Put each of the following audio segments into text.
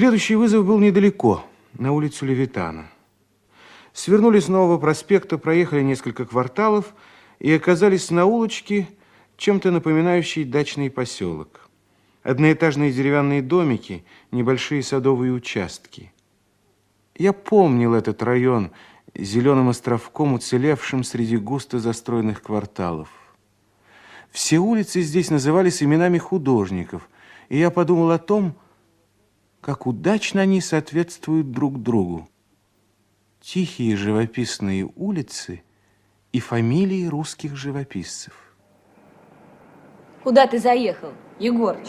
Следующий вызов был недалеко, на улицу Левитана. Свернули с Нового проспекта, проехали несколько кварталов и оказались на улочке, чем-то напоминающей дачный поселок. Одноэтажные деревянные домики, небольшие садовые участки. Я помнил этот район зеленым островком, уцелевшим среди густо застроенных кварталов. Все улицы здесь назывались именами художников, и я подумал о том, как удачно они соответствуют друг другу. Тихие живописные улицы и фамилии русских живописцев. Куда ты заехал, Егорыч?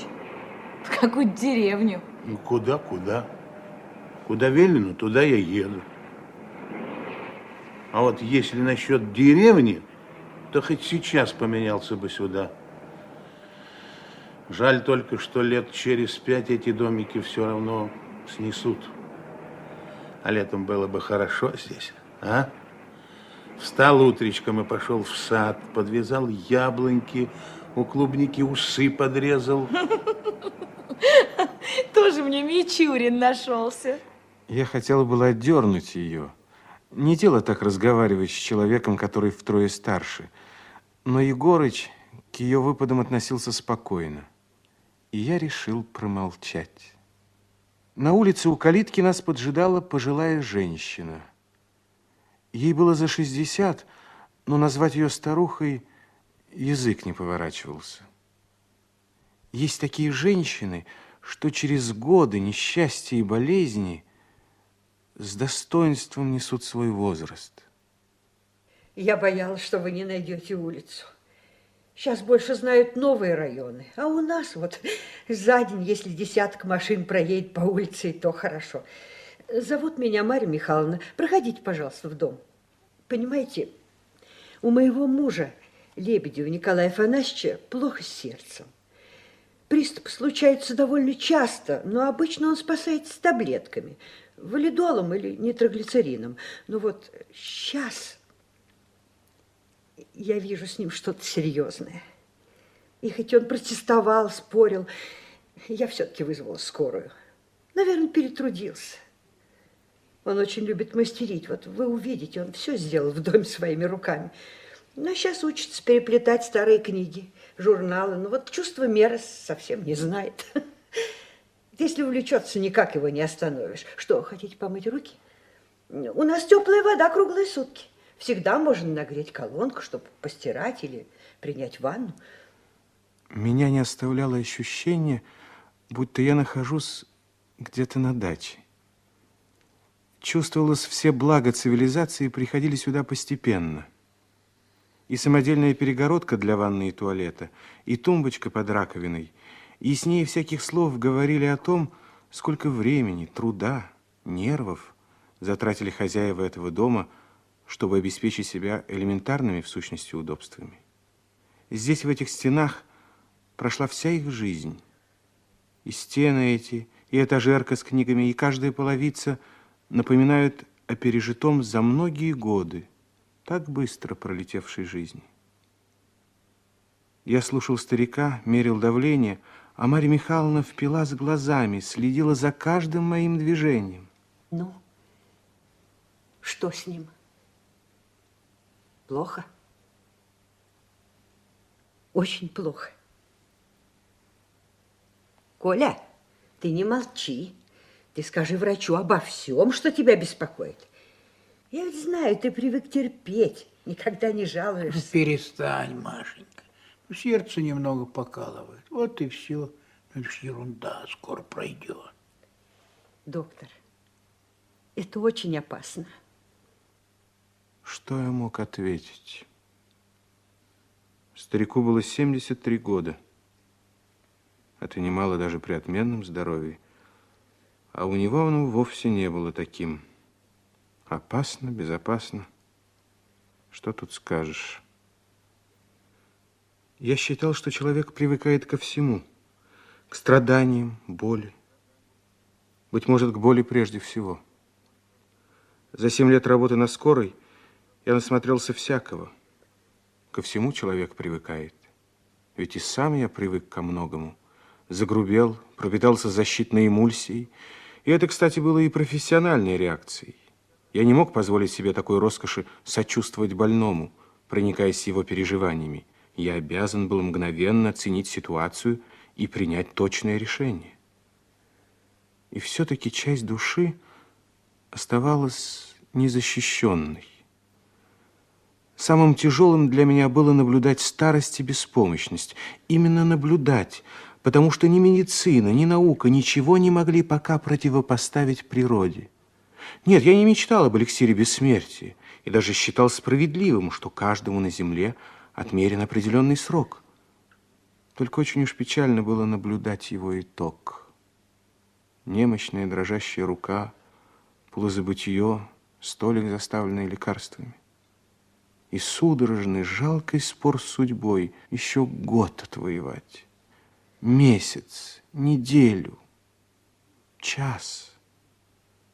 В какую деревню? Ну, куда, куда? Куда велено, туда я еду. А вот если насчет деревни, то хоть сейчас поменялся бы сюда. Жаль только, что лет через пять эти домики все равно снесут. А летом было бы хорошо здесь, а? Встал утречком и пошел в сад, подвязал яблоньки, у клубники усы подрезал. Тоже мне Мичурин нашелся. Я хотела было отдернуть ее. Не дело так разговаривать с человеком, который втрое старше. Но Егорыч к ее выпадам относился спокойно и я решил промолчать. На улице у калитки нас поджидала пожилая женщина. Ей было за 60, но назвать ее старухой язык не поворачивался. Есть такие женщины, что через годы несчастья и болезни с достоинством несут свой возраст. Я боялась, что вы не найдете улицу. Сейчас больше знают новые районы. А у нас вот за день, если десяток машин проедет по улице, то хорошо. Зовут меня Марья Михайловна. Проходите, пожалуйста, в дом. Понимаете, у моего мужа, Лебедева Николая Афанасьевича, плохо с сердцем. Приступы случаются довольно часто, но обычно он спасается таблетками, валидолом или нитроглицерином. Но вот сейчас я вижу с ним что-то серьезное. И хоть он протестовал, спорил, я все-таки вызвала скорую. Наверное, перетрудился. Он очень любит мастерить. Вот вы увидите, он все сделал в доме своими руками. Но сейчас учится переплетать старые книги, журналы. Но вот чувство меры совсем не знает. Если увлечется, никак его не остановишь. Что, хотите помыть руки? У нас теплая вода круглые сутки. Всегда можно нагреть колонку, чтобы постирать или принять ванну. Меня не оставляло ощущение, будто я нахожусь где-то на даче. Чувствовалось, все блага цивилизации приходили сюда постепенно. И самодельная перегородка для ванны и туалета, и тумбочка под раковиной, и с ней всяких слов говорили о том, сколько времени, труда, нервов затратили хозяева этого дома – чтобы обеспечить себя элементарными, в сущности, удобствами. Здесь, в этих стенах, прошла вся их жизнь. И стены эти, и этажерка с книгами, и каждая половица напоминают о пережитом за многие годы, так быстро пролетевшей жизни. Я слушал старика, мерил давление, а Марья Михайловна впила с глазами, следила за каждым моим движением. Ну, что с ним? Плохо? Очень плохо. Коля, ты не молчи. Ты скажи врачу обо всем, что тебя беспокоит. Я ведь знаю, ты привык терпеть, никогда не жалуешься. Ну, перестань, Машенька. Ну, сердце немного покалывает. Вот и все. Ну, это ерунда, скоро пройдет. Доктор, это очень опасно. Что я мог ответить? Старику было 73 года. Это немало даже при отменном здоровье. А у него оно вовсе не было таким. Опасно, безопасно. Что тут скажешь? Я считал, что человек привыкает ко всему. К страданиям, боли. Быть может, к боли прежде всего. За семь лет работы на скорой я насмотрелся всякого. Ко всему человек привыкает. Ведь и сам я привык ко многому. Загрубел, пропитался защитной эмульсией, И это, кстати, было и профессиональной реакцией. Я не мог позволить себе такой роскоши сочувствовать больному, проникаясь его переживаниями. Я обязан был мгновенно оценить ситуацию и принять точное решение. И все-таки часть души оставалась незащищенной. Самым тяжелым для меня было наблюдать старость и беспомощность. Именно наблюдать, потому что ни медицина, ни наука ничего не могли пока противопоставить природе. Нет, я не мечтал об эликсире бессмертия и даже считал справедливым, что каждому на земле отмерен определенный срок. Только очень уж печально было наблюдать его итог. Немощная дрожащая рука, полузабытие, столик, заставленный лекарствами. И судорожный, жалкий спор с судьбой еще год отвоевать. Месяц, неделю, час.